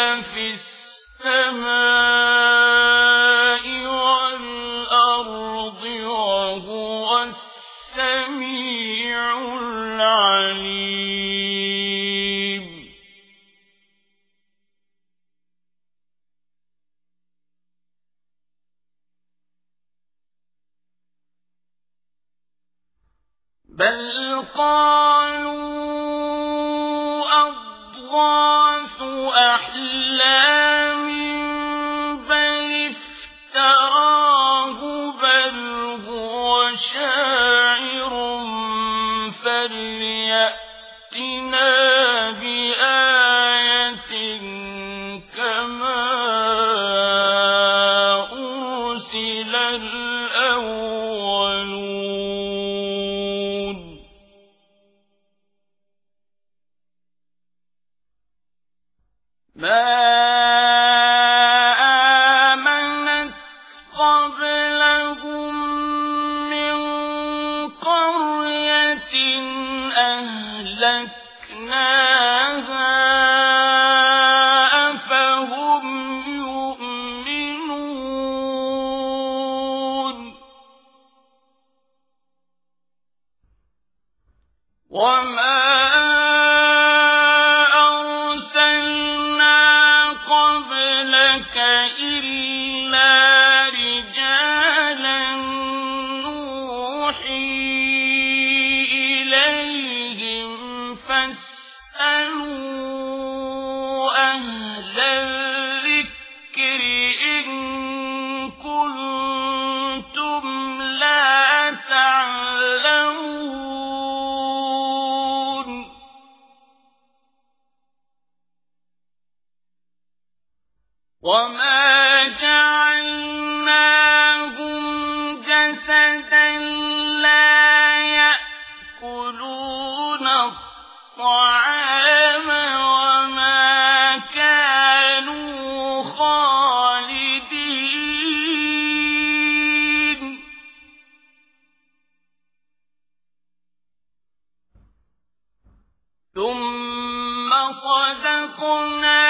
في السماء والأرض وهو السميع العليم. بل قالوا أضغاث أحلام بل افتراه ما آمنت قبلهم من قرية أهلكناها أفهم يؤمنون. وما إلا وما جعلناهم جسدا لا يأكلون الطعام وما كانوا خالدين. ثم صدقناهم